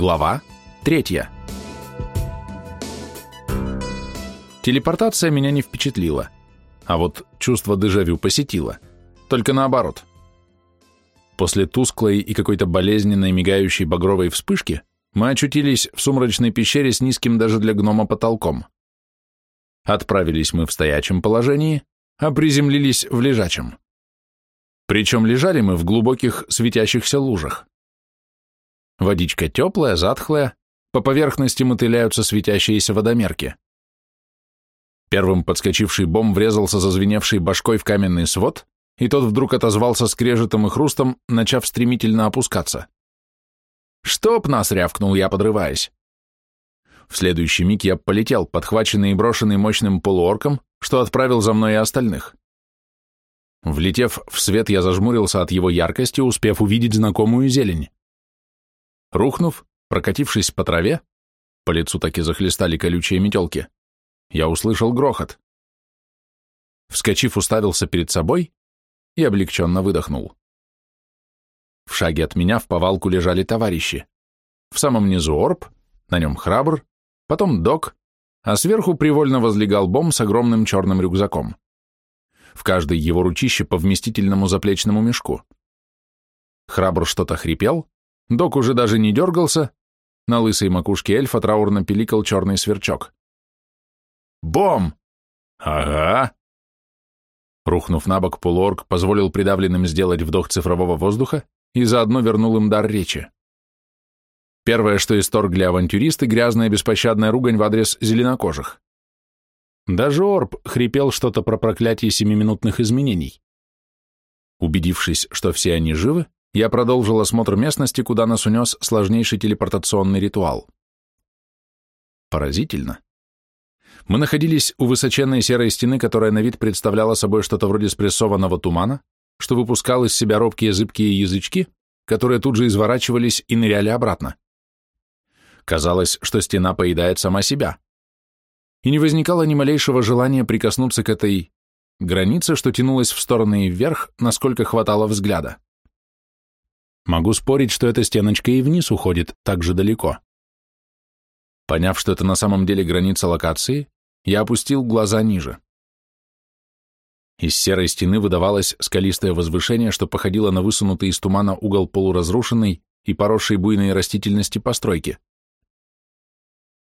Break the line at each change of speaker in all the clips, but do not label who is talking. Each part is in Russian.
Глава третья. Телепортация меня не впечатлила, а вот чувство дежавю посетило, только наоборот. После тусклой и какой-то болезненной мигающей багровой вспышки мы очутились в сумрачной пещере с низким даже для гнома потолком. Отправились мы в стоячем положении, а приземлились в лежачем. Причем лежали мы в глубоких светящихся лужах. Водичка теплая, затхлая, по поверхности мотыляются светящиеся водомерки. Первым подскочивший бомб врезался зазвеневшей башкой в каменный свод, и тот вдруг отозвался скрежетом и хрустом, начав стремительно опускаться. «Чтоб нас!» — рявкнул я, подрываясь. В следующий миг я полетел, подхваченный и брошенный мощным полуорком, что отправил за мной и остальных. Влетев в свет, я зажмурился от его яркости, успев увидеть знакомую зелень. Рухнув, прокатившись по траве, по лицу таки захлестали колючие метелки, я услышал грохот. Вскочив, уставился перед собой и облегченно выдохнул. В шаге от меня в повалку лежали товарищи. В самом низу орб, на нем храбр, потом док, а сверху привольно возлегал бом с огромным черным рюкзаком. В каждой его ручище по вместительному заплечному мешку. Храбр что-то хрипел, Док уже даже не дергался, на лысой макушке эльфа траурно пиликал черный сверчок. «Бом!» «Ага!» Рухнув на бок, полуорг позволил придавленным сделать вдох цифрового воздуха и заодно вернул им дар речи. Первое, что исторгли авантюристы, грязная беспощадная ругань в адрес зеленокожих. Даже Орб хрипел что-то про проклятие семиминутных изменений. Убедившись, что все они живы, я продолжил осмотр местности, куда нас унес сложнейший телепортационный ритуал. Поразительно. Мы находились у высоченной серой стены, которая на вид представляла собой что-то вроде спрессованного тумана, что выпускал из себя робкие зыбкие язычки, которые тут же изворачивались и ныряли обратно. Казалось, что стена поедает сама себя. И не возникало ни малейшего желания прикоснуться к этой границе, что тянулась в стороны и вверх, насколько хватало взгляда. Могу спорить, что эта стеночка и вниз уходит так же далеко. Поняв, что это на самом деле граница локации, я опустил глаза ниже. Из серой стены выдавалось скалистое возвышение, что походило на высунутый из тумана угол полуразрушенной и поросшей буйной растительности постройки.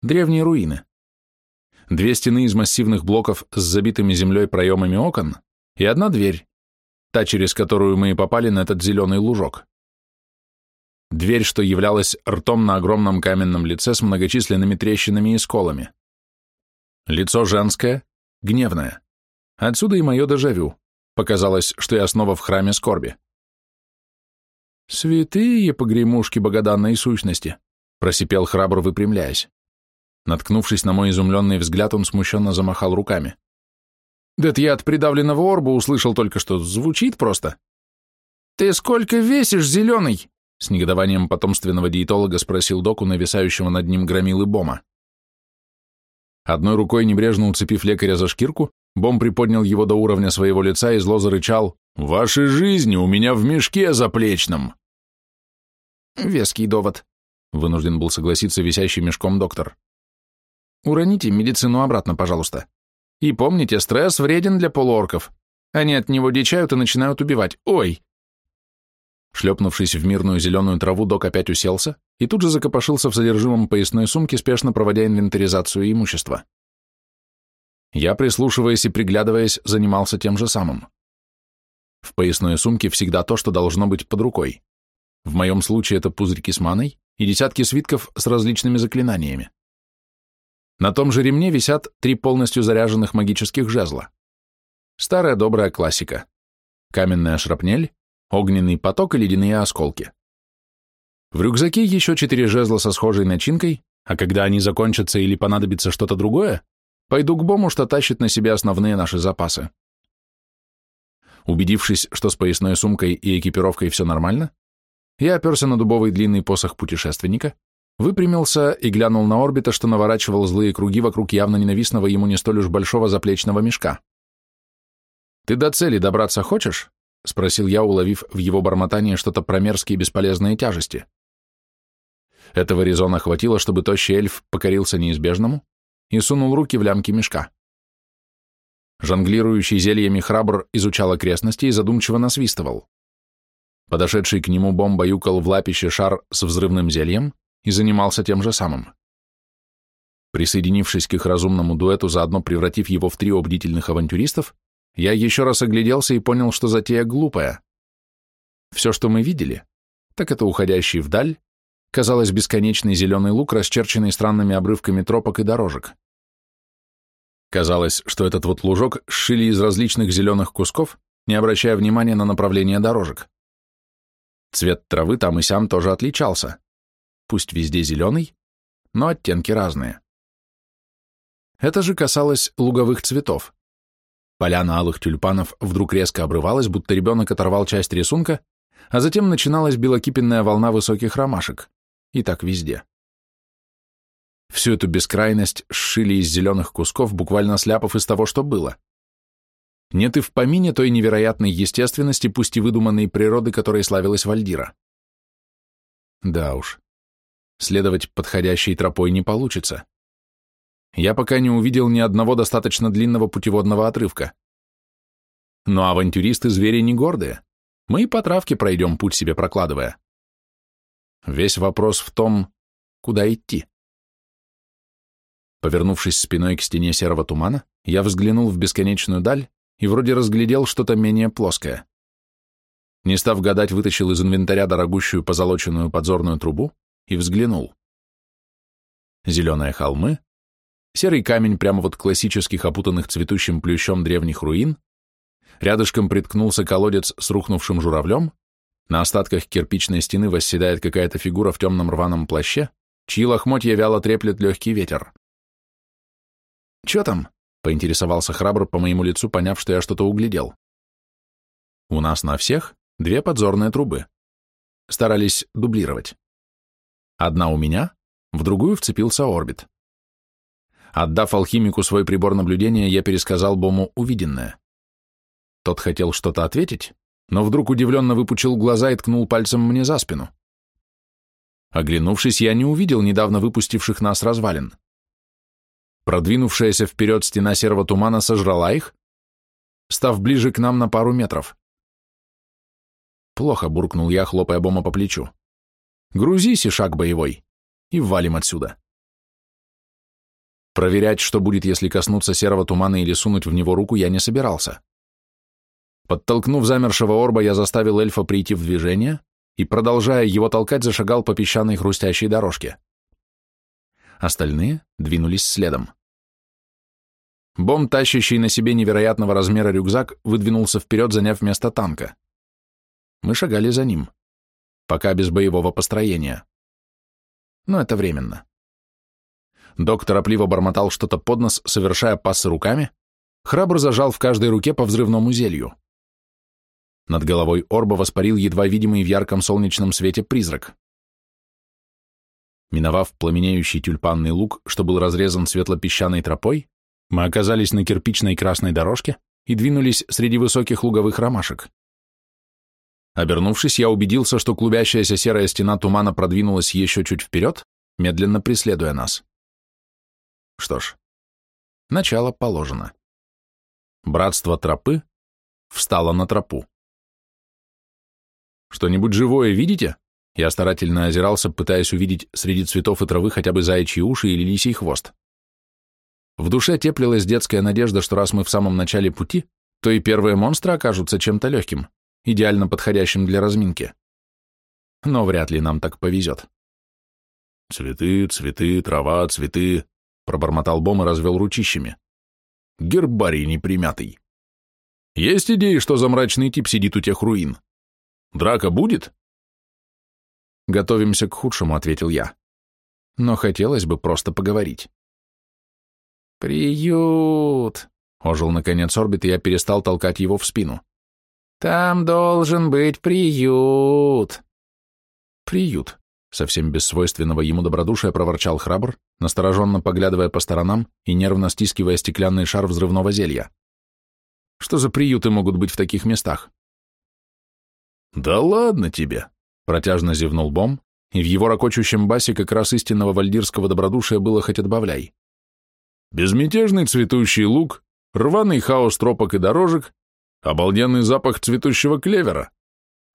Древние руины. Две стены из массивных блоков с забитыми землей проемами окон и одна дверь, та, через которую мы и попали на этот зеленый лужок. Дверь, что являлась ртом на огромном каменном лице с многочисленными трещинами и сколами. Лицо женское, гневное. Отсюда и мое дежавю. Показалось, что я снова в храме скорби. «Святые погремушки богоданной сущности», — просипел храбро, выпрямляясь. Наткнувшись на мой изумленный взгляд, он смущенно замахал руками. «Да я от придавленного орба услышал только что. Звучит просто». «Ты сколько весишь, зеленый?» С негодованием потомственного диетолога спросил доку, нависающего над ним громилы Бома. Одной рукой, небрежно уцепив лекаря за шкирку, Бом приподнял его до уровня своего лица и зло зарычал «Ваши жизни у меня в мешке заплечном!» Веский довод, вынужден был согласиться висящий мешком доктор. Уроните медицину обратно, пожалуйста. И помните, стресс вреден для полуорков. Они от него дичают и начинают убивать. Ой, Шлепнувшись в мирную зеленую траву, док опять уселся и тут же закопошился в содержимом поясной сумки, спешно проводя инвентаризацию имущества. Я, прислушиваясь и приглядываясь, занимался тем же самым. В поясной сумке всегда то, что должно быть под рукой. В моем случае это пузырьки с маной и десятки свитков с различными заклинаниями. На том же ремне висят три полностью заряженных магических жезла. Старая добрая классика. Каменная шрапнель, огненный поток и ледяные осколки. В рюкзаке еще четыре жезла со схожей начинкой, а когда они закончатся или понадобится что-то другое, пойду к Бому, что тащит на себе основные наши запасы. Убедившись, что с поясной сумкой и экипировкой все нормально, я оперся на дубовый длинный посох путешественника, выпрямился и глянул на орбита, что наворачивал злые круги вокруг явно ненавистного ему не столь уж большого заплечного мешка. «Ты до цели добраться хочешь?» — спросил я, уловив в его бормотании что-то про мерзкие бесполезные тяжести. Этого резона хватило, чтобы тощий эльф покорился неизбежному и сунул руки в лямки мешка. Жонглирующий зельями храбр изучал окрестности и задумчиво насвистывал. Подошедший к нему бомба юкал в лапище шар с взрывным зельем и занимался тем же самым. Присоединившись к их разумному дуэту, заодно превратив его в трио бдительных авантюристов, я еще раз огляделся и понял, что затея глупая. Все, что мы видели, так это уходящий вдаль, казалось, бесконечный зеленый луг, расчерченный странными обрывками тропок и дорожек. Казалось, что этот вот лужок сшили из различных зеленых кусков, не обращая внимания на направление дорожек. Цвет травы там и сям тоже отличался. Пусть везде зеленый, но оттенки разные. Это же касалось луговых цветов. Поляна алых тюльпанов вдруг резко обрывалась, будто ребенок оторвал часть рисунка, а затем начиналась белокипенная волна высоких ромашек. И так везде. Всю эту бескрайность сшили из зеленых кусков, буквально сляпав из того, что было. Нет и в помине той невероятной естественности, пусть и выдуманной природы, которой славилась Вальдира. Да уж, следовать подходящей тропой не получится. Я пока не увидел ни одного достаточно длинного путеводного отрывка. Но авантюристы-звери не гордые. Мы и по травке пройдем, путь себе прокладывая. Весь вопрос в том, куда идти. Повернувшись спиной к стене серого тумана, я взглянул в бесконечную даль и вроде разглядел что-то менее плоское. Не став гадать, вытащил из инвентаря дорогущую позолоченную подзорную трубу и взглянул. Зеленые холмы, серый камень прямо вот классических опутанных цветущим плющом древних руин, рядышком приткнулся колодец с рухнувшим журавлем, на остатках кирпичной стены восседает какая-то фигура в темном рваном плаще, чьи лохмотья вяло треплет легкий ветер. «Че там?» — поинтересовался храбр по моему лицу, поняв, что я что-то углядел. «У нас на всех две подзорные трубы. Старались дублировать. Одна у меня, в другую вцепился орбит. Отдав алхимику свой прибор наблюдения, я пересказал Бому увиденное. Тот хотел что-то ответить, но вдруг удивленно выпучил глаза и ткнул пальцем мне за спину. Оглянувшись, я не увидел недавно выпустивших нас развалин. Продвинувшаяся вперед стена серого тумана сожрала их, став ближе к нам на пару метров. Плохо буркнул я, хлопая Бома по плечу. Грузись и шаг боевой, и валим отсюда. Проверять, что будет, если коснуться серого тумана или сунуть в него руку, я не собирался. Подтолкнув замершего орба, я заставил эльфа прийти в движение и, продолжая его толкать, зашагал по песчаной хрустящей дорожке. Остальные двинулись следом. Бом, тащащий на себе невероятного размера рюкзак, выдвинулся вперед, заняв место танка. Мы шагали за ним, пока без боевого построения. Но это временно. Док торопливо бормотал что-то под нос, совершая пассы руками, храбро зажал в каждой руке по взрывному зелью. Над головой орба воспарил едва видимый в ярком солнечном свете призрак. Миновав пламенеющий тюльпанный луг, что был разрезан светло-песчаной тропой, мы оказались на кирпичной красной дорожке и двинулись среди высоких луговых ромашек. Обернувшись, я убедился, что клубящаяся серая стена тумана продвинулась еще чуть вперед, медленно преследуя нас. Что ж, начало положено. Братство тропы встало на тропу. «Что-нибудь живое видите?» Я старательно озирался, пытаясь увидеть среди цветов и травы хотя бы заячьи уши или лисий хвост. В душе теплилась детская надежда, что раз мы в самом начале пути, то и первые монстры окажутся чем-то легким, идеально подходящим для разминки. Но вряд ли нам так повезет. «Цветы, цветы, трава, цветы», — пробормотал Бом и развел ручищами. «Гербарий непримятый. Есть идеи, что за мрачный тип сидит у тех руин? Драка будет?» «Готовимся к худшему», — ответил я. «Но хотелось бы просто поговорить».
«Приют!» — ожил наконец орбит, и я перестал толкать его в спину. «Там должен быть приют!»
«Приют!» — совсем без свойственного ему добродушия проворчал храбр, настороженно поглядывая по сторонам и нервно стискивая стеклянный шар взрывного зелья. «Что за приюты могут быть в таких местах?»
«Да ладно тебе!» — протяжно зевнул Бом,
и в его ракочущем басе как раз истинного вальдирского добродушия было хоть отбавляй. Безмятежный цветущий луг, рваный хаос тропок и дорожек, обалденный запах цветущего клевера.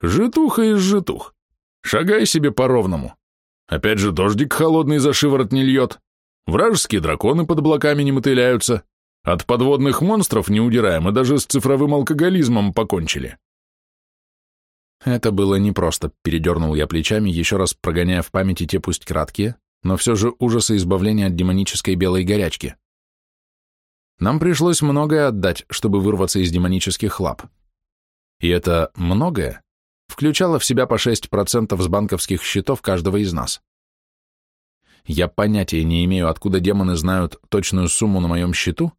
Житуха из житух. Шагай себе по-ровному. Опять же дождик холодный за шиворот не льет. Вражеские драконы под облаками не мотыляются. От подводных монстров не удираем, и даже с цифровым алкоголизмом покончили.
Это было непросто, передернул я плечами, еще раз прогоняя в памяти те пусть краткие, но все же ужасы избавления от демонической белой горячки. Нам пришлось многое отдать, чтобы вырваться из демонических лап. И это многое включало в себя по 6% с банковских счетов каждого из нас. Я понятия не имею, откуда демоны знают точную сумму на моем счету,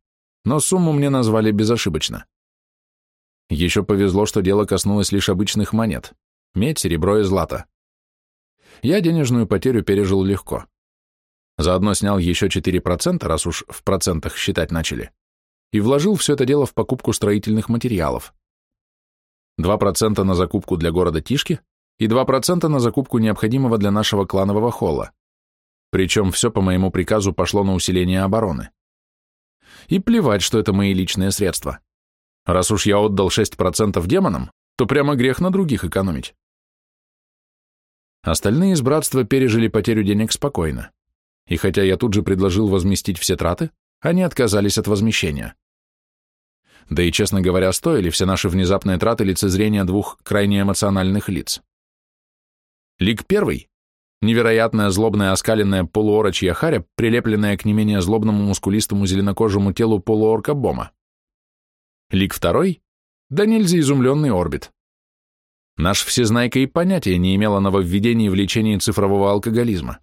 но сумму мне назвали безошибочно. Еще повезло, что дело коснулось лишь обычных монет – медь, серебро и злато. Я денежную потерю пережил легко. Заодно снял еще 4%, раз уж в процентах считать начали, и вложил все это дело в покупку строительных материалов. 2% на закупку для города Тишки и 2% на закупку необходимого для нашего кланового холла. Причем все по моему приказу пошло на усиление обороны. И плевать, что это мои личные средства. Раз уж я отдал 6% демонам, то прямо грех на других экономить. Остальные из братства пережили потерю денег спокойно. И хотя я тут же предложил возместить все траты, они отказались от возмещения. Да и, честно говоря, стоили все наши внезапные траты лицезрения двух крайне эмоциональных лиц. Лик первый — невероятная злобная оскаленная полуорочья харя, прилепленная к не менее злобному мускулистому зеленокожему телу полуорка Бома. Лик второй — да нельзя изумленный орбит. Наш всезнайка и понятия не имел о нововведении в лечении цифрового алкоголизма.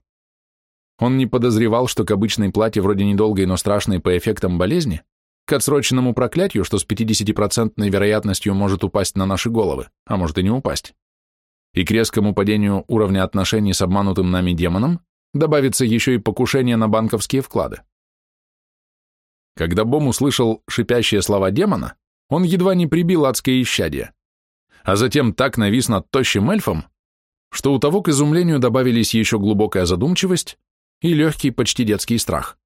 Он не подозревал, что к обычной плате вроде недолгой, но страшной по эффектам болезни к отсроченному проклятию, что с 50% вероятностью может упасть на наши головы, а может и не упасть, и к резкому падению уровня отношений с обманутым нами демоном добавится еще и покушение на банковские вклады. Когда Бом услышал шипящие слова демона, он едва не прибил адское исчадие, а затем так навис над тощим эльфом, что у того к изумлению добавились еще глубокая задумчивость и легкий, почти детский страх.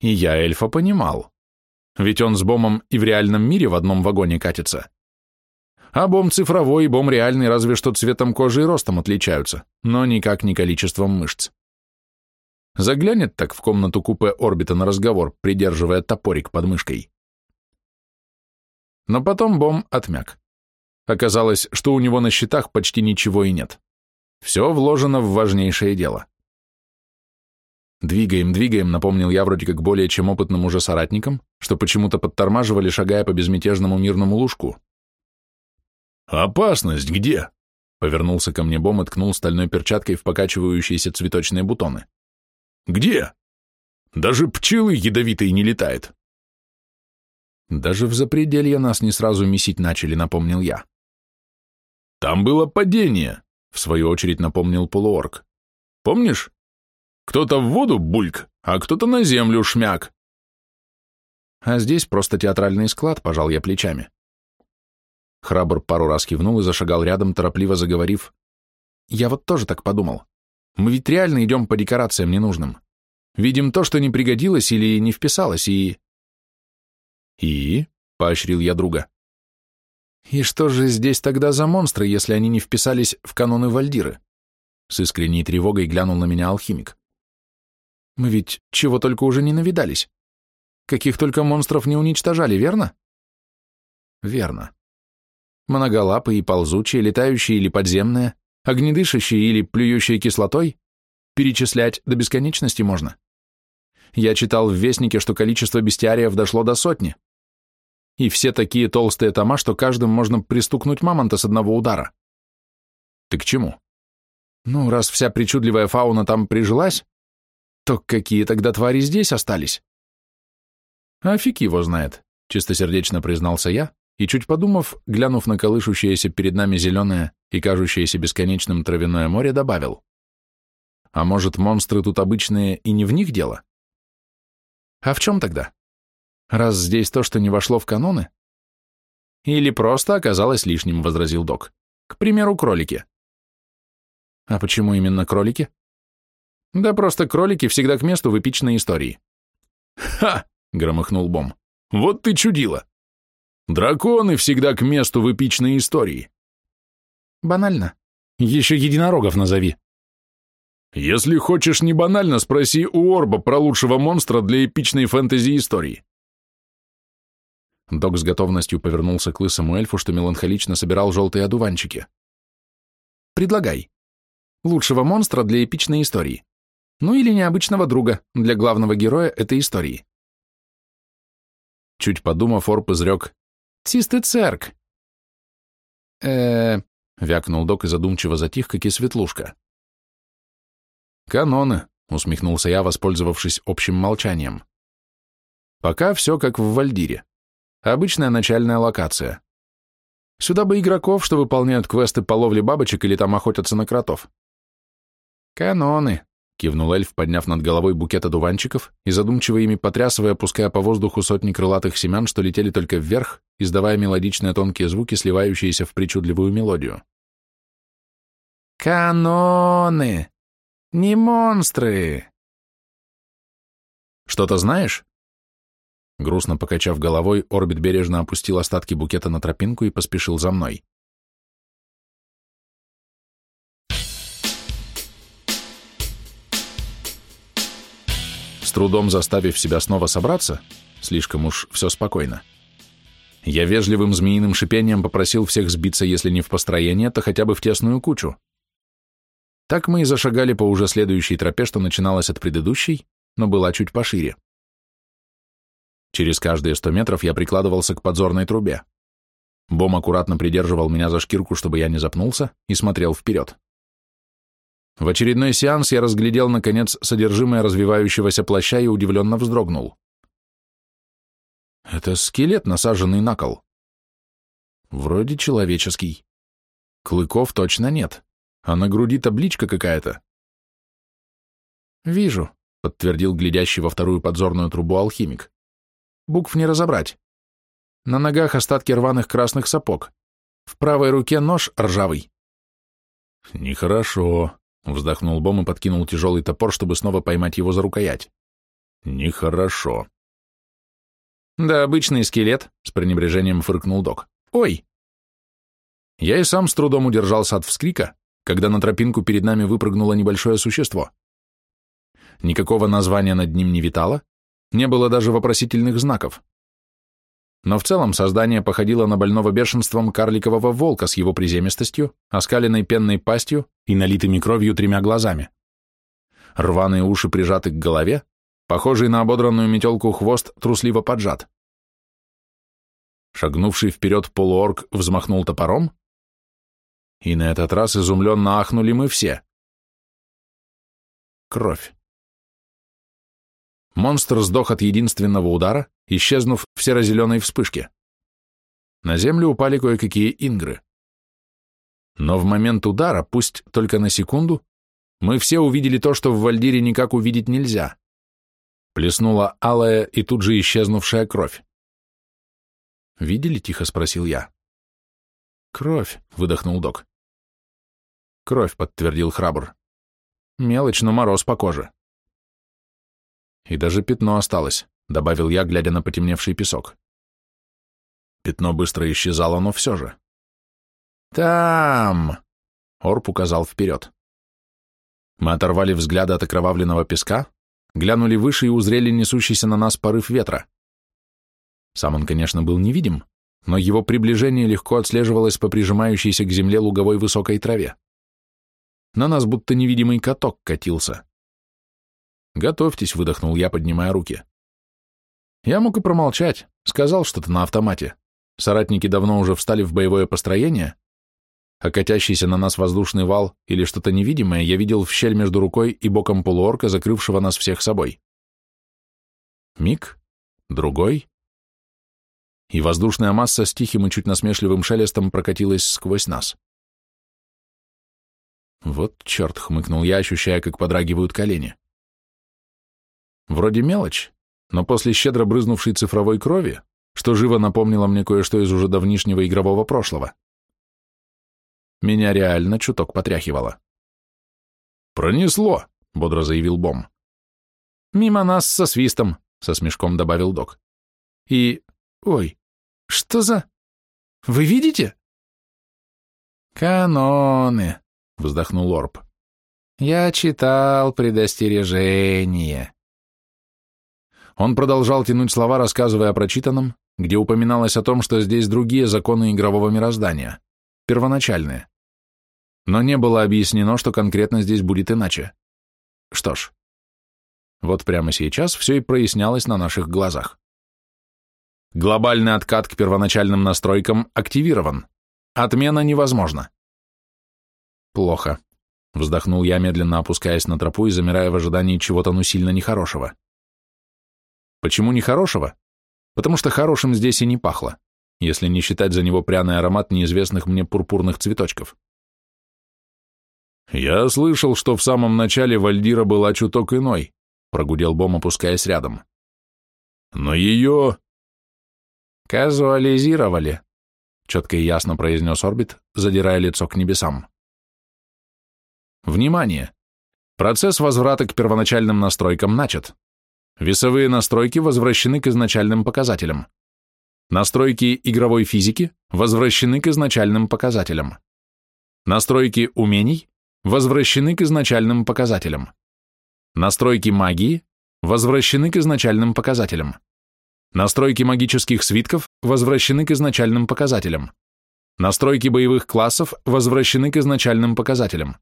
И я эльфа понимал. Ведь он с бомом и в реальном мире в одном вагоне катится. А бом цифровой и бом реальный разве что цветом кожи и ростом отличаются, но никак не количеством мышц. Заглянет так в комнату купе орбита на разговор, придерживая топорик под мышкой. Но потом бом отмяк. Оказалось, что у него на счетах почти ничего и нет. Все вложено в важнейшее дело. «Двигаем, двигаем», — напомнил я вроде как более чем опытным уже соратникам, что почему-то подтормаживали, шагая по безмятежному мирному лужку.
«Опасность где?» — повернулся ко мне Бом и ткнул стальной перчаткой в покачивающиеся цветочные бутоны. «Где? Даже пчелы ядовитые не летает».
«Даже в запределье нас не сразу месить начали», — напомнил я.
«Там было падение», — в свою очередь напомнил полуорг. «Помнишь?» Кто-то в воду бульк, а кто-то на землю шмяк.
А здесь просто театральный склад, пожал я плечами. Храбр пару раз кивнул и зашагал рядом, торопливо заговорив. Я вот тоже так подумал. Мы ведь реально идем по декорациям ненужным. Видим то, что не пригодилось или не вписалось, и...
И? — поощрил я друга.
И что же здесь тогда за монстры, если они не вписались в каноны Вальдиры? С искренней тревогой глянул на меня алхимик. Мы ведь чего только уже не навидались. Каких только монстров не уничтожали, верно? Верно. Многолапые и ползучие, летающие или подземные, огнедышащие или плюющие кислотой, перечислять до бесконечности можно. Я читал в Вестнике, что количество бестиариев дошло до сотни. И все такие толстые тома, что каждым можно пристукнуть мамонта с одного удара.
Ты к чему?
Ну, раз вся причудливая фауна там прижилась, то какие тогда твари здесь остались? А фиг его знает, чистосердечно признался я, и чуть подумав, глянув на колышущееся перед нами зеленое и кажущееся бесконечным травяное море, добавил. А может, монстры тут обычные и не в них дело? А в чем тогда? Раз здесь то, что не вошло в каноны? Или просто оказалось лишним, возразил док. К примеру, кролики. А почему именно кролики? Да просто кролики всегда к месту в эпичной истории.
Ха! громыхнул Бом. Вот ты чудила. Драконы всегда к месту в эпичной истории.
Банально. Еще единорогов назови.
Если хочешь не банально, спроси у Орба про лучшего монстра для эпичной фэнтези-истории.
Док с готовностью повернулся к лысому эльфу, что меланхолично собирал желтые одуванчики. «Предлагай. Лучшего монстра для эпичной истории. Ну или необычного друга для главного героя этой истории». Чуть подумав, Орб изрек «Цисты церк». э вякнул док и задумчиво затих, как и светлушка. «Каноны», — усмехнулся я, воспользовавшись общим молчанием. «Пока все как в Вальдире. Обычная начальная локация. Сюда бы игроков, что выполняют квесты по ловле бабочек или там охотятся на кротов». «Каноны», — кивнул эльф, подняв над головой букет одуванчиков и задумчиво ими потрясывая, пуская по воздуху сотни крылатых семян, что летели только вверх, издавая мелодичные тонкие звуки, сливающиеся в причудливую мелодию. «Каноны! Не монстры!» «Что-то знаешь?» Грустно покачав головой, Орбит бережно опустил остатки букета на тропинку и поспешил за мной. С трудом заставив себя снова собраться, слишком уж все спокойно, я вежливым змеиным шипением попросил всех сбиться, если не в построение, то хотя бы в тесную кучу. Так мы и зашагали по уже следующей тропе, что начиналась от предыдущей, но была чуть пошире. Через каждые сто метров я прикладывался к подзорной трубе. Бом аккуратно придерживал меня за шкирку, чтобы я не запнулся, и смотрел вперед. В очередной сеанс я разглядел, наконец, содержимое развивающегося плаща и удивленно вздрогнул. Это скелет, насаженный на кол. Вроде человеческий. Клыков точно нет а на груди табличка какая-то. «Вижу», — подтвердил глядящий во вторую подзорную трубу алхимик. «Букв не разобрать. На ногах остатки рваных красных сапог. В правой руке нож ржавый».
«Нехорошо», — вздохнул Бом и подкинул тяжелый топор, чтобы снова поймать его за рукоять. «Нехорошо».
«Да обычный скелет», — с пренебрежением фыркнул док. «Ой!» Я и сам с трудом удержался от вскрика, когда на тропинку перед нами выпрыгнуло небольшое существо. Никакого названия над ним не витало, не было даже вопросительных знаков. Но в целом создание походило на больного бешенством карликового волка с его приземистостью, оскаленной пенной пастью и налитыми кровью тремя глазами. Рваные уши прижаты к голове, похожий на ободранную метелку хвост трусливо поджат. Шагнувший вперед полуорг взмахнул топором, и на этот раз изумленно ахнули мы все. Кровь. Монстр сдох от единственного удара, исчезнув в серо-зеленой вспышке. На землю упали кое-какие ингры. Но в момент удара, пусть только на секунду, мы все увидели то, что в Вальдире никак увидеть нельзя. Плеснула алая и тут же исчезнувшая кровь. «Видели?» — тихо спросил я. «Кровь», — выдохнул док. Кровь, подтвердил храбр. Мелочь, но мороз по коже. И даже пятно осталось, добавил я, глядя на потемневший песок. Пятно быстро исчезало, но все же. «Там!» — Орп указал вперед. Мы оторвали взгляды от окровавленного песка, глянули выше и узрели несущийся на нас порыв ветра. Сам он, конечно, был невидим, но его приближение легко отслеживалось по прижимающейся к земле луговой высокой траве. На нас будто невидимый каток катился. «Готовьтесь», — выдохнул я, поднимая руки. Я мог и промолчать, сказал что-то на автомате. Соратники давно уже встали в боевое построение, а катящийся на нас воздушный вал или что-то невидимое я видел в щель между рукой и боком полуорка, закрывшего нас всех собой. Миг, другой, и воздушная масса с тихим и чуть насмешливым шелестом прокатилась сквозь нас. Вот черт, хмыкнул я, ощущая, как подрагивают колени. Вроде мелочь, но после щедро брызнувшей цифровой крови, что живо напомнило мне кое-что из уже давнишнего игрового прошлого. Меня реально чуток потряхивало.
«Пронесло», — бодро заявил Бом.
«Мимо нас со свистом», — со смешком добавил док. «И... Ой, что за... Вы видите?» «Каноны», — вздохнул Орб. «Я читал предостережение». Он продолжал тянуть слова, рассказывая о прочитанном, где упоминалось о том, что здесь другие законы игрового мироздания, первоначальные. Но не было объяснено, что конкретно здесь будет иначе. Что ж, вот прямо сейчас все и прояснялось на наших глазах. Глобальный откат к первоначальным настройкам активирован. Отмена невозможна. Плохо. Вздохнул я, медленно опускаясь на тропу и замирая в ожидании чего-то ну сильно нехорошего. Почему нехорошего? Потому что хорошим здесь и не пахло, если не считать за него пряный аромат неизвестных мне пурпурных цветочков.
«Я слышал, что в самом начале Вальдира была чуток иной», — прогудел Бом, опускаясь рядом. «Но ее...»
«Казуализировали», — четко и ясно произнес Орбит, задирая лицо к небесам.
«Внимание! Процесс возврата к первоначальным настройкам начат. Весовые настройки возвращены к изначальным показателям. Настройки игровой физики возвращены к изначальным показателям. Настройки умений возвращены к изначальным показателям. Настройки магии возвращены к изначальным показателям. Настройки магических свитков возвращены к изначальным показателям. Настройки боевых классов возвращены к изначальным показателям.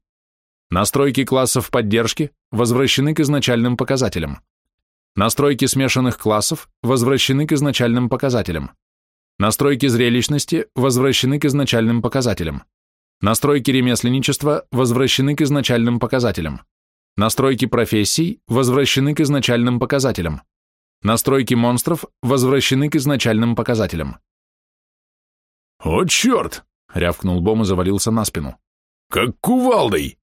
Настройки классов поддержки возвращены к изначальным показателям. Настройки смешанных классов возвращены к изначальным показателям. Настройки зрелищности возвращены к изначальным показателям. Настройки ремесленничества возвращены к изначальным показателям. Настройки профессий возвращены к изначальным показателям. Настройки монстров возвращены к изначальным показателям. «О, черт!» — рявкнул Бом и завалился на спину. «Как кувалдой!»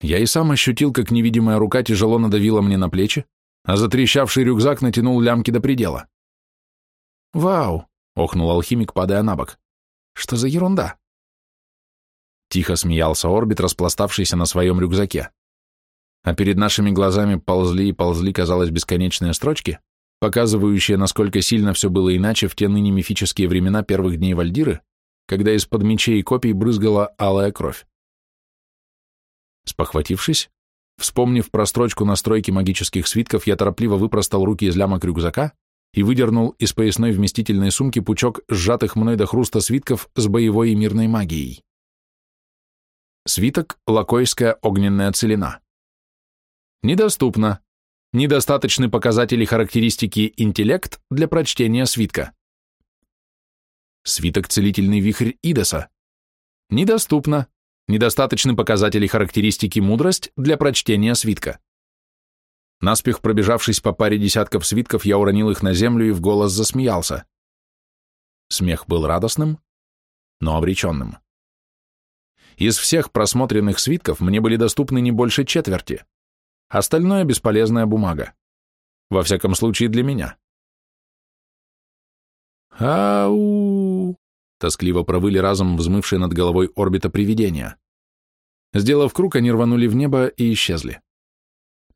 Я и сам ощутил, как невидимая рука тяжело надавила мне на плечи, а затрещавший рюкзак натянул лямки до предела. «Вау!» — охнул алхимик, падая на бок. «Что за ерунда?» Тихо смеялся Орбит, распластавшийся на своем рюкзаке. А перед нашими глазами ползли и ползли, казалось, бесконечные строчки, показывающие, насколько сильно все было иначе в те ныне мифические времена первых дней Вальдиры, когда из-под мечей и копий брызгала алая кровь. Спохватившись, вспомнив про строчку настройки магических свитков, я торопливо выпростал руки из лямок рюкзака и выдернул из поясной вместительной сумки пучок сжатых мной до хруста свитков с боевой и мирной магией. Свиток «Лакойская огненная целина». Недоступно. Недостаточны показатели характеристики интеллект для прочтения свитка. Свиток «Целительный вихрь Идоса». Недоступно. Недостаточны показатели характеристики мудрость для прочтения свитка. Наспех пробежавшись по паре десятков свитков, я уронил их на землю и в голос засмеялся. Смех был радостным, но обреченным. Из всех просмотренных свитков мне были доступны не больше четверти. Остальное — бесполезная бумага. Во всяком случае, для меня. «Ау!» — тоскливо провыли разом взмывшие над головой орбита привидения. Сделав круг, они рванули в небо и исчезли.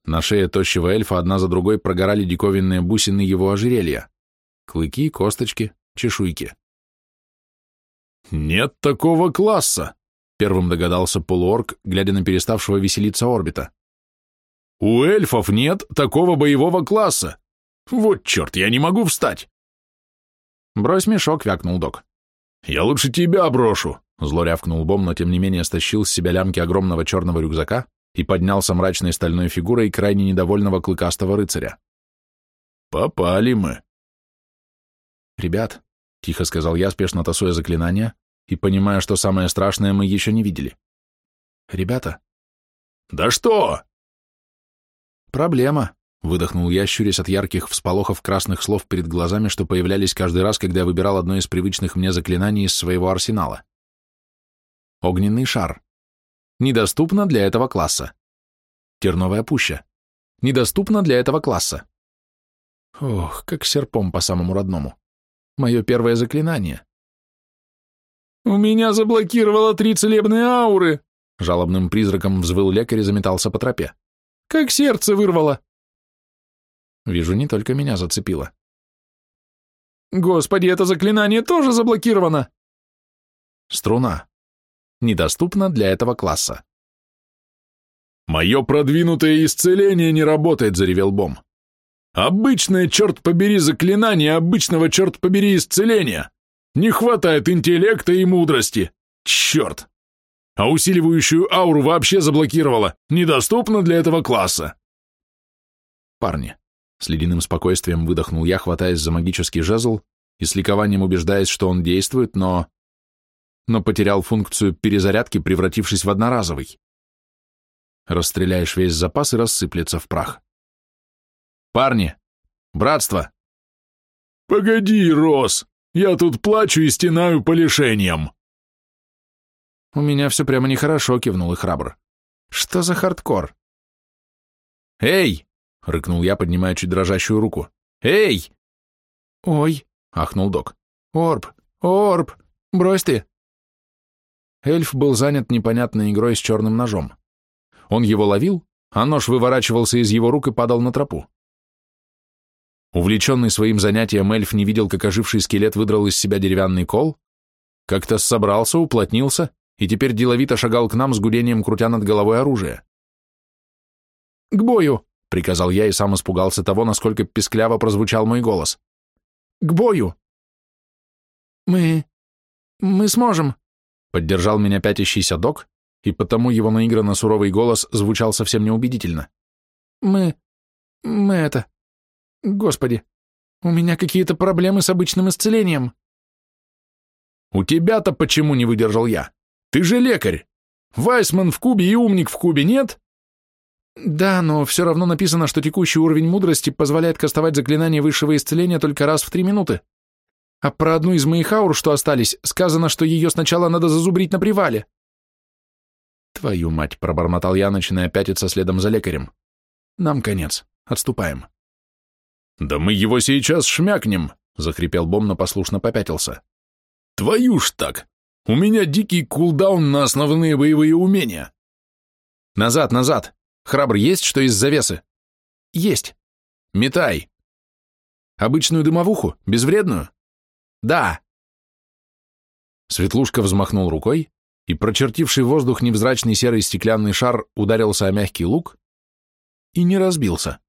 На шее тощего эльфа одна за другой прогорали диковинные бусины его ожерелья. Клыки, косточки, чешуйки.
«Нет такого класса!» Первым догадался полуорг, глядя на переставшего веселиться орбита. «У эльфов нет такого боевого класса! Вот черт, я не могу встать!»
«Брось мешок», — вякнул док.
«Я лучше тебя брошу», — зло рявкнул Бом, но тем не менее стащил с себя лямки огромного черного рюкзака и поднялся мрачной стальной фигурой крайне недовольного клыкастого рыцаря. «Попали мы».
«Ребят», — тихо сказал я, спешно тасуя заклинания, и понимая, что самое страшное мы еще не видели. «Ребята!»
«Да что?»
«Проблема», — выдохнул я, щурясь от ярких всполохов красных слов перед глазами, что появлялись каждый раз, когда я выбирал одно из привычных мне заклинаний из своего арсенала. Огненный шар. Недоступно для этого класса. Терновая пуща. Недоступно для этого класса. Ох, как серпом по самому родному. Мое первое заклинание.
«У меня заблокировало три целебные ауры!»
жалобным призраком взвыл лекарь и заметался по тропе. «Как сердце вырвало!» Вижу, не только меня зацепило. «Господи, это заклинание тоже заблокировано!» Струна. Недоступна для этого класса.
«Мое продвинутое исцеление не работает», — заревел Бом. «Обычное, черт побери, заклинание обычного, черт побери, исцеления! Не хватает интеллекта и мудрости! Черт! А усиливающую ауру вообще заблокировала! Недоступно для этого класса!»
«Парни, с ледяным спокойствием выдохнул я, хватаясь за магический жезл и с ликованием убеждаясь, что он действует, но... но потерял функцию перезарядки, превратившись в одноразовый. Расстреляешь весь запас и рассыплется в прах. «Парни! Братство!»
«Погоди, Рос! Я тут плачу и стенаю по лишениям!»
«У меня все прямо нехорошо», — кивнул и храбр. «Что за хардкор?» «Эй!» — рыкнул я, поднимая чуть дрожащую руку. «Эй!» «Ой!» — ахнул док. «Орб! Орб! Брось ты!» Эльф был занят непонятной игрой с черным ножом. Он его ловил, а нож выворачивался из его рук и падал на тропу. Увлеченный своим занятием эльф не видел, как оживший скелет выдрал из себя деревянный кол, как-то собрался, уплотнился и теперь деловито шагал к нам с гудением, крутя над головой оружие. «К бою!» Приказал я и сам испугался того, насколько пискляво прозвучал мой голос. «К бою!» «Мы... мы сможем», — поддержал меня пятящийся док, и потому его наигранно суровый голос звучал совсем неубедительно. «Мы... мы это... Господи, у меня какие-то проблемы с обычным исцелением».
«У тебя-то почему не выдержал я? Ты же лекарь! Вайсман в кубе и умник в кубе, нет?»
Да, но все равно написано, что текущий уровень мудрости позволяет кастовать заклинание высшего исцеления только раз в три минуты. А про одну из моих аур, что остались, сказано, что ее сначала надо зазубрить на привале. Твою мать, пробормотал я, начиная пятиться следом за лекарем. Нам конец. Отступаем.
Да мы его сейчас шмякнем, захрипел Бом, но послушно попятился. Твою ж так! У меня дикий кулдаун на основные боевые умения.
Назад, назад! Храбр есть, что из завесы? Есть. Метай. Обычную дымовуху? Безвредную? Да. Светлушка взмахнул рукой, и прочертивший воздух невзрачный серый стеклянный шар ударился о мягкий лук и не разбился.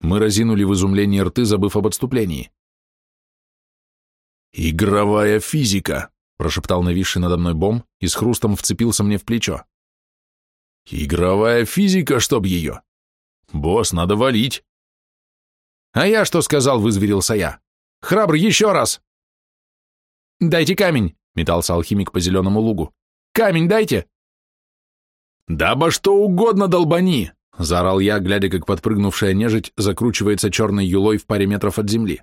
Мы разинули в изумлении рты, забыв об отступлении.
«Игровая физика!» — прошептал нависший надо мной бом и с хрустом вцепился мне в плечо. Игровая физика, чтоб ее. Босс, надо валить.
А я что сказал, вызверился я. Храбр, еще раз. Дайте камень, метался алхимик по зеленому лугу. Камень дайте.
Даба что угодно долбани,
заорал я, глядя, как подпрыгнувшая нежить закручивается черной юлой в паре метров от земли.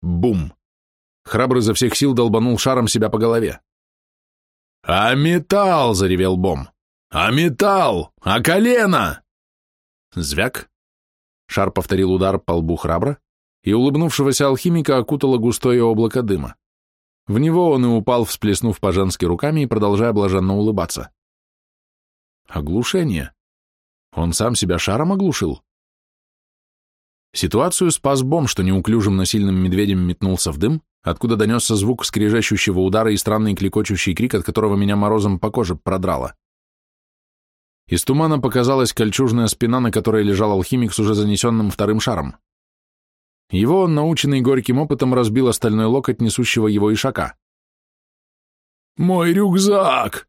Бум! Храбр изо всех сил долбанул шаром себя по голове.
«А металл!» — заревел Бом. «А металл? А колено?»
Звяк. Шар повторил удар по лбу храбра, и улыбнувшегося алхимика окутало густое облако дыма. В него он и упал, всплеснув по-женски руками и продолжая блаженно улыбаться. Оглушение. Он сам себя шаром оглушил. Ситуацию спас бом, что неуклюжим, но сильным медведем метнулся в дым, откуда донесся звук скрежещущего удара и странный клекочущий крик, от которого меня морозом по коже продрало. Из тумана показалась кольчужная спина, на которой лежал алхимик с уже занесенным вторым шаром. Его наученный горьким опытом, разбил остальной локоть несущего его ишака.
«Мой рюкзак!»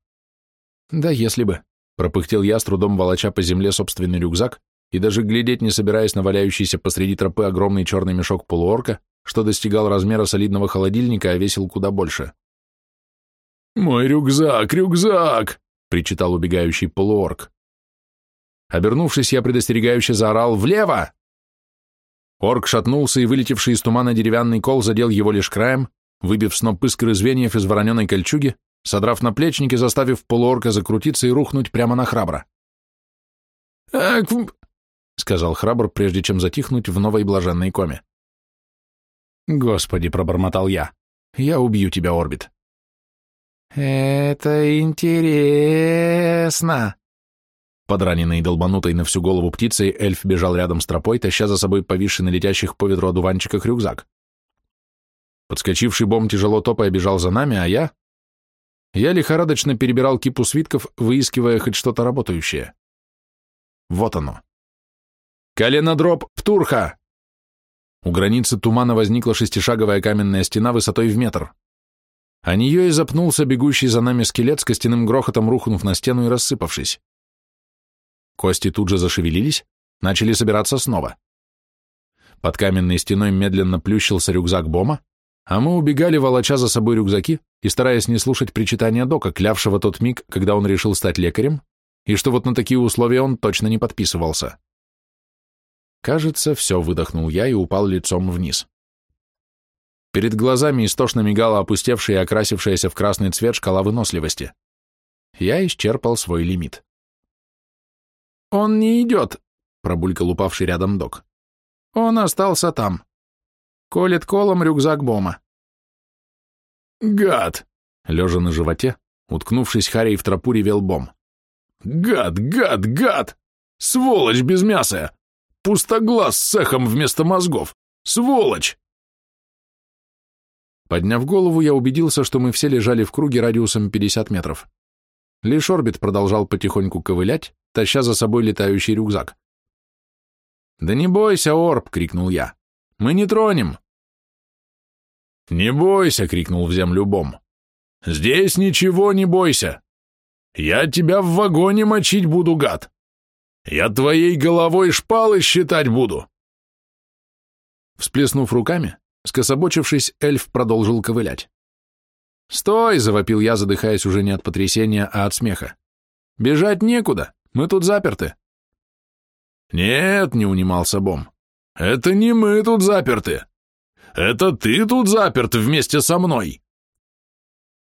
«Да если бы», — пропыхтел я, с трудом волоча по земле собственный рюкзак и даже глядеть, не собираясь на валяющийся посреди тропы огромный черный мешок полуорка, что достигал размера солидного холодильника, а весил куда больше.
«Мой рюкзак, рюкзак!»
— причитал убегающий полуорк. Обернувшись, я предостерегающе заорал «Влево!». Орк шатнулся, и вылетевший из тумана деревянный кол задел его лишь краем, выбив сноп искр звеньев из вороненой кольчуги, содрав наплечники, заставив полуорка закрутиться и рухнуть прямо на храбра.
«Ак!»
— сказал храбр, прежде чем затихнуть в новой блаженной коме. «Господи!» — пробормотал я. «Я убью тебя, Орбит!» «Это интересно!» Подраненный и долбанутой на всю голову птицей, эльф бежал рядом с тропой, таща за собой повисший на летящих по ветру одуванчиках рюкзак. Подскочивший бом тяжело топая бежал за нами, а я... Я лихорадочно перебирал кипу свитков, выискивая хоть что-то работающее. Вот оно. «Коленодроп Птурха!» У границы тумана возникла шестишаговая каменная стена высотой в метр. О нее и запнулся бегущий за нами скелет с костяным грохотом, рухнув на стену и рассыпавшись. Кости тут же зашевелились, начали собираться снова. Под каменной стеной медленно плющился рюкзак Бома, а мы убегали, волоча за собой рюкзаки и стараясь не слушать причитания Дока, клявшего тот миг, когда он решил стать лекарем, и что вот на такие условия он точно не подписывался. Кажется, все, выдохнул я и упал лицом вниз. Перед глазами истошно мигала опустевшая и окрасившаяся в красный цвет шкала выносливости. Я исчерпал свой лимит. «Он не идет», — пробулькал упавший рядом док. «Он остался там. Колет колом рюкзак Бома».
«Гад!»
— лежа на животе, уткнувшись Харей в тропу, ревел Бом.
«Гад, гад, гад! Сволочь без мяса! Пустоглаз с цехом вместо мозгов! Сволочь!»
Подняв голову, я убедился, что мы все лежали в круге радиусом 50 метров. Лишь орбит продолжал потихоньку ковылять, таща за собой летающий рюкзак. «Да не бойся, Орб!» — крикнул я. «Мы не тронем!»
«Не бойся!» — крикнул в землю Бом. «Здесь ничего не бойся! Я тебя в вагоне мочить буду, гад! Я твоей головой шпалы считать буду!»
Всплеснув руками, скособочившись, эльф продолжил ковылять. «Стой!» — завопил я, задыхаясь уже не от потрясения, а от смеха. «Бежать некуда, мы тут заперты».
«Нет», — не унимался Бом, — «это не мы тут заперты. Это ты тут заперт вместе со мной».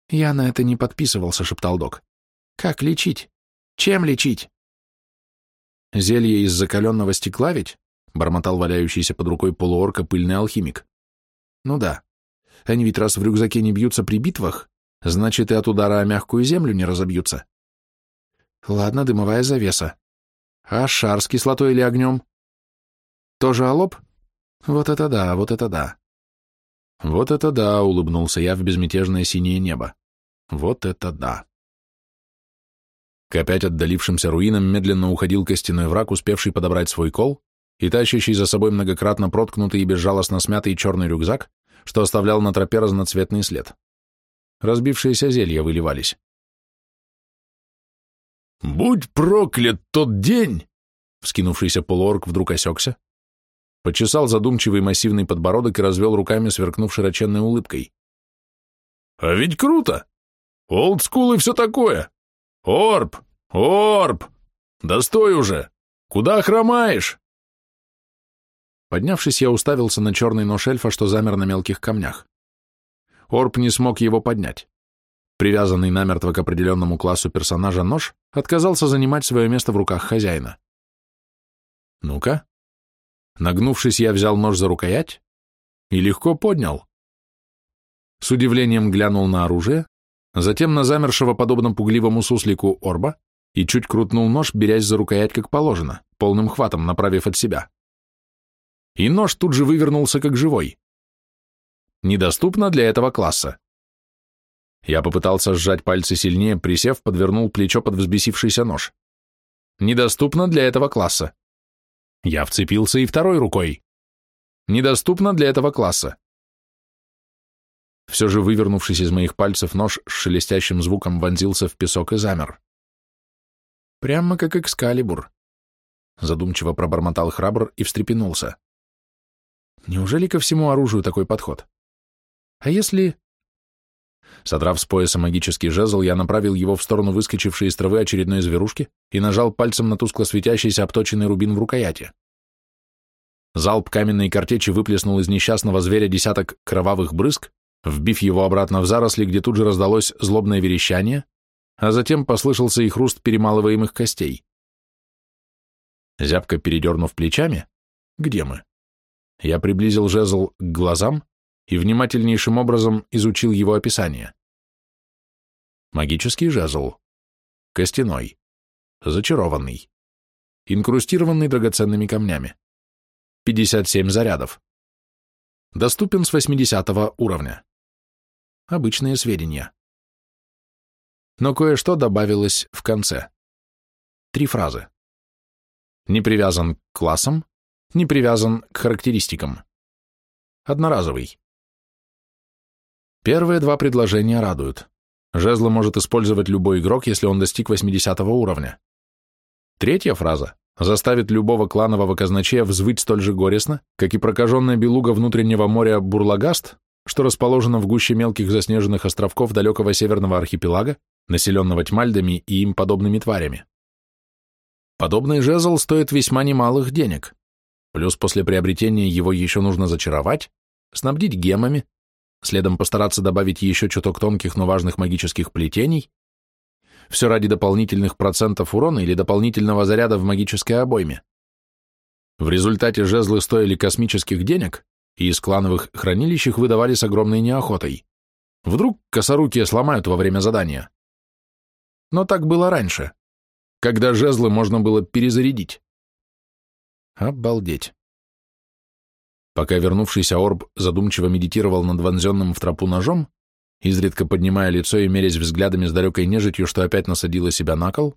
«Я на это не подписывался», — шептал док. «Как лечить? Чем лечить?» «Зелье из закаленного стекла ведь?» — бормотал валяющийся под рукой полуорка пыльный алхимик. «Ну да. Они ведь раз в рюкзаке не бьются при битвах, значит и от удара о мягкую землю не разобьются. Ладно, дымовая завеса. А шар с кислотой или огнем? Тоже алоп? Вот это да, вот это да. Вот это да, улыбнулся я в безмятежное синее небо. Вот это да. К опять отдалившимся руинам медленно уходил костяной враг, успевший подобрать свой кол, и тащащий за собой многократно проткнутый и безжалостно смятый черный рюкзак, что оставлял на тропе разноцветный след. Разбившиеся зелья выливались.
«Будь проклят тот день!»
Вскинувшийся полуорг вдруг осекся, почесал задумчивый массивный подбородок и развел руками, сверкнув широченной улыбкой.
«А ведь круто! Олдскул и все такое! Орб! Орб! Да стой уже! Куда хромаешь?»
Поднявшись, я уставился на черный нож эльфа, что замер на мелких камнях. Орб не смог его поднять. Привязанный намертво к определенному классу персонажа нож отказался занимать свое место в руках хозяина. Ну-ка. Нагнувшись, я взял нож за рукоять и легко поднял. С удивлением глянул на оружие, затем на замершего подобно пугливому суслику орба и чуть крутнул нож, берясь за рукоять как положено, полным хватом направив от себя и нож тут же вывернулся как живой. Недоступно для этого класса. Я попытался сжать пальцы сильнее, присев, подвернул плечо под взбесившийся нож. Недоступно для этого класса. Я вцепился и второй рукой. Недоступно для этого класса. Все же вывернувшись из моих пальцев нож с шелестящим звуком вонзился в песок и замер. Прямо как экскалибур. Задумчиво пробормотал храбр и встрепенулся. Неужели ко всему оружию такой подход? А если... Содрав с пояса магический жезл, я направил его в сторону выскочившей из травы очередной зверушки и нажал пальцем на тускло светящийся обточенный рубин в рукояти. Залп каменной картечи выплеснул из несчастного зверя десяток кровавых брызг, вбив его обратно в заросли, где тут же раздалось злобное верещание, а затем послышался и хруст перемалываемых костей. Зябко передернув плечами, где мы? Я приблизил жезл к глазам и внимательнейшим образом изучил его описание. Магический жезл. Костяной. Зачарованный. Инкрустированный драгоценными камнями. 57 зарядов. Доступен с 80 уровня. Обычные сведения. Но кое-что добавилось в конце. Три фразы. Не привязан к классам, не привязан к характеристикам. Одноразовый. Первые два предложения радуют. Жезла может использовать любой игрок, если он достиг 80 уровня. Третья фраза заставит любого кланового казначея взвыть столь же горестно, как и прокаженная белуга внутреннего моря Бурлагаст, что расположена в гуще мелких заснеженных островков далекого северного архипелага, населенного тьмальдами и им подобными тварями. Подобный жезл стоит весьма немалых денег, плюс после приобретения его еще нужно зачаровать, снабдить гемами, следом постараться добавить еще чуток тонких, но важных магических плетений, все ради дополнительных процентов урона или дополнительного заряда в магической обойме. В результате жезлы стоили космических денег, и из клановых хранилищ их выдавали с огромной неохотой. Вдруг косорукие сломают во время задания. Но так было раньше, когда жезлы можно было перезарядить. Обалдеть. Пока вернувшийся орб задумчиво медитировал над вонзенным в тропу ножом, изредка поднимая лицо и мерясь взглядами с далекой нежитью, что опять насадила себя на кол,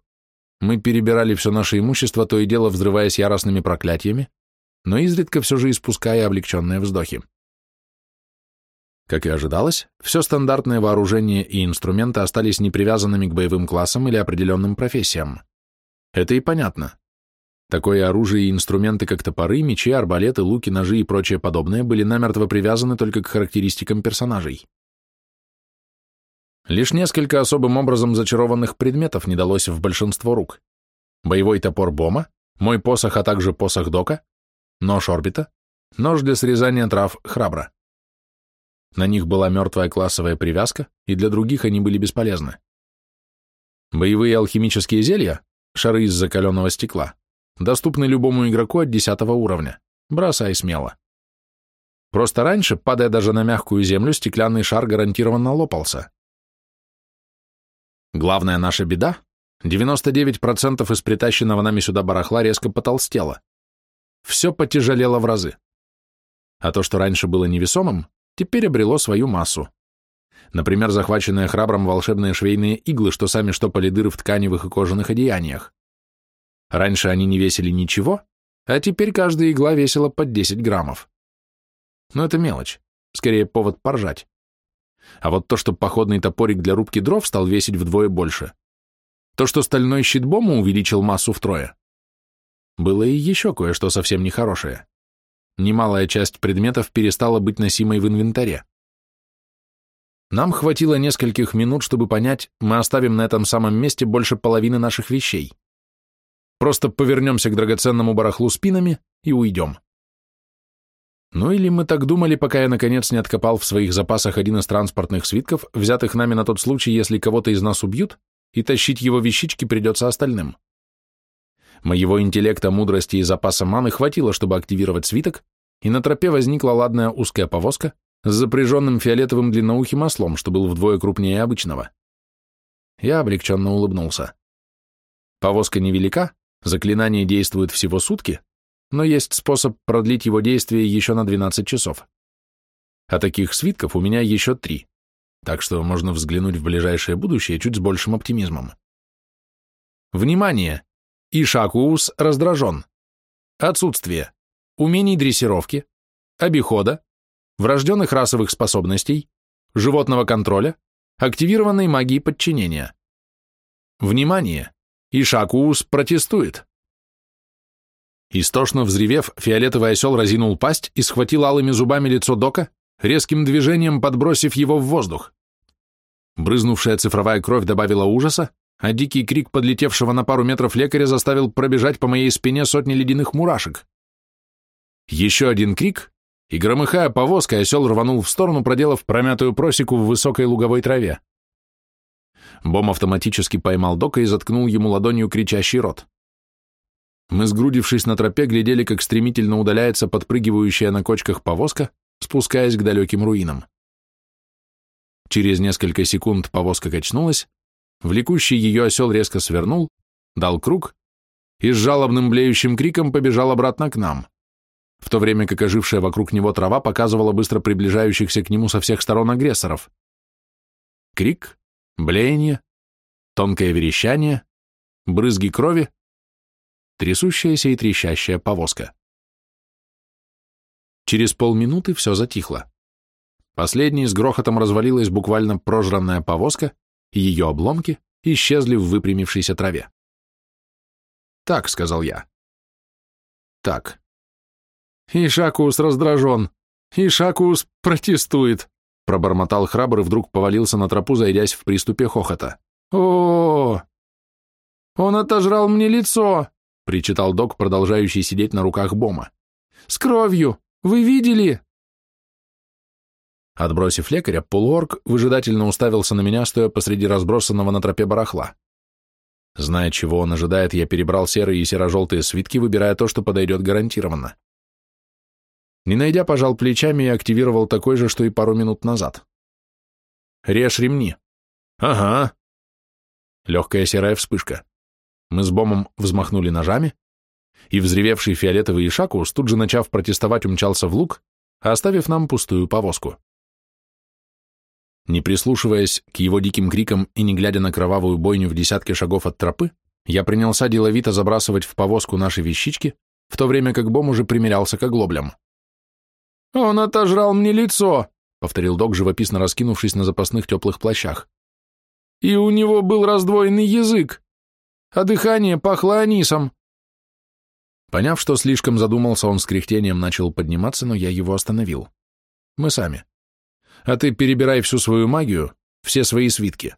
мы перебирали все наше имущество, то и дело взрываясь яростными проклятиями, но изредка все же испуская облегченные вздохи. Как и ожидалось, все стандартное вооружение и инструменты остались непривязанными к боевым классам или определенным профессиям. Это и понятно. Такое оружие и инструменты, как топоры, мечи, арбалеты, луки, ножи и прочее подобное, были намертво привязаны только к характеристикам персонажей. Лишь несколько особым образом зачарованных предметов не далось в большинство рук. Боевой топор Бома, мой посох, а также посох Дока, нож Орбита, нож для срезания трав Храбра. На них была мертвая классовая привязка, и для других они были бесполезны. Боевые алхимические зелья, шары из закаленного стекла, доступны любому игроку от 10 уровня. Бросай смело. Просто раньше, падая даже на мягкую землю, стеклянный шар гарантированно лопался. Главная наша беда — 99% из притащенного нами сюда барахла резко потолстело. Все потяжелело в разы. А то, что раньше было невесомым, теперь обрело свою массу. Например, захваченные храбром волшебные швейные иглы, что сами штопали дыры в тканевых и кожаных одеяниях. Раньше они не весили ничего, а теперь каждая игла весила под 10 граммов. Но это мелочь, скорее повод поржать. А вот то, что походный топорик для рубки дров стал весить вдвое больше, то, что стальной щит Бома увеличил массу втрое, было и еще кое-что совсем нехорошее. Немалая часть предметов перестала быть носимой в инвентаре. Нам хватило нескольких минут, чтобы понять, мы оставим на этом самом месте больше половины наших вещей. Просто повернемся к драгоценному барахлу спинами и уйдем. Ну или мы так думали, пока я наконец не откопал в своих запасах один из транспортных свитков, взятых нами на тот случай, если кого-то из нас убьют, и тащить его вещички придется остальным. Моего интеллекта, мудрости и запаса маны хватило, чтобы активировать свиток, и на тропе возникла ладная узкая повозка с запряженным фиолетовым длинноухим ослом, что был вдвое крупнее обычного. Я облегченно улыбнулся. Повозка невелика, Заклинание действует всего сутки, но есть способ продлить его действие еще на 12 часов. А таких свитков у меня еще три, так что можно взглянуть в ближайшее будущее чуть с большим оптимизмом. Внимание! Ишакуус раздражен. Отсутствие. Умений дрессировки, обихода, врожденных расовых способностей, животного контроля, активированной магии подчинения. Внимание! Ишакуус протестует. Истошно взревев, фиолетовый осел разинул пасть и схватил алыми зубами лицо Дока, резким движением подбросив его в воздух. Брызнувшая цифровая кровь добавила ужаса, а дикий крик подлетевшего на пару метров лекаря заставил пробежать по моей спине сотни ледяных мурашек. Еще один крик, и, громыхая повозкой, осел рванул в сторону, проделав промятую просеку в высокой луговой траве. Бом автоматически поймал Дока и заткнул ему ладонью кричащий рот. Мы, сгрудившись на тропе, глядели, как стремительно удаляется подпрыгивающая на кочках повозка, спускаясь к далеким руинам. Через несколько секунд повозка качнулась, влекущий ее осел резко свернул, дал круг и с жалобным блеющим криком побежал обратно к нам, в то время как ожившая вокруг него трава показывала быстро приближающихся к нему со всех сторон агрессоров. Крик, блеяние, тонкое верещание, брызги крови, трясущаяся и трещащая повозка. Через полминуты все затихло. Последней с грохотом развалилась буквально прожранная повозка, и ее обломки исчезли в выпрямившейся траве. «Так», — сказал я. «Так». «Ишакус раздражен. Ишакус протестует», — пробормотал храбр и вдруг повалился на тропу, зайдясь в приступе хохота. о! Он отожрал мне лицо!» — причитал док, продолжающий сидеть на руках Бома. «С кровью! Вы видели?» Отбросив лекаря, полуорг выжидательно уставился на меня, стоя посреди разбросанного на тропе барахла. Зная, чего он ожидает, я перебрал серые и серо-желтые свитки, выбирая то, что подойдет гарантированно. Не найдя, пожал плечами и активировал такой же, что и пару минут назад. «Режь ремни». «Ага». Легкая серая вспышка. Мы с Бомом взмахнули ножами, и взревевший фиолетовый Ишакус, тут же начав протестовать, умчался в луг, оставив нам пустую повозку. Не прислушиваясь к его диким крикам и не глядя на кровавую бойню в десятке шагов от тропы, я принялся деловито забрасывать в повозку наши вещички, в то время как Бом уже примерялся к оглоблям. «Он отожрал мне лицо!» — повторил док, живописно раскинувшись на запасных теплых плащах. «И у него был раздвоенный язык, а дыхание пахло анисом. Поняв, что слишком задумался, он с кряхтением начал подниматься, но я его остановил. Мы сами. А ты перебирай всю свою магию, все свои свитки.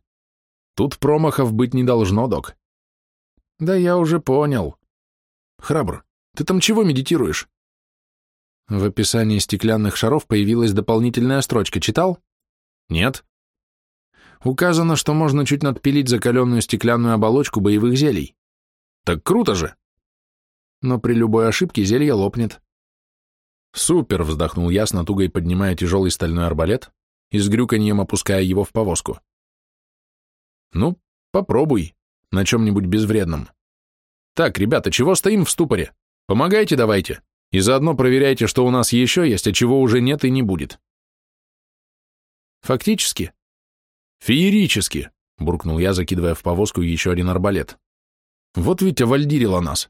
Тут промахов быть не должно, док. Да я уже понял. Храбр, ты там чего медитируешь? В описании стеклянных шаров появилась дополнительная строчка. Читал? Нет. Указано, что можно чуть надпилить закаленную стеклянную оболочку боевых зелий. Так круто же! но при любой ошибке зелье лопнет. «Супер!» — вздохнул я с натугой, поднимая тяжелый стальной арбалет и с грюканьем опуская его в повозку. «Ну, попробуй, на чем-нибудь безвредном. Так, ребята, чего стоим в ступоре? Помогайте давайте, и заодно проверяйте, что у нас еще есть, а чего уже нет и не будет». «Фактически?» «Феерически!» — буркнул я, закидывая в повозку еще один арбалет. «Вот ведь овальдирила нас.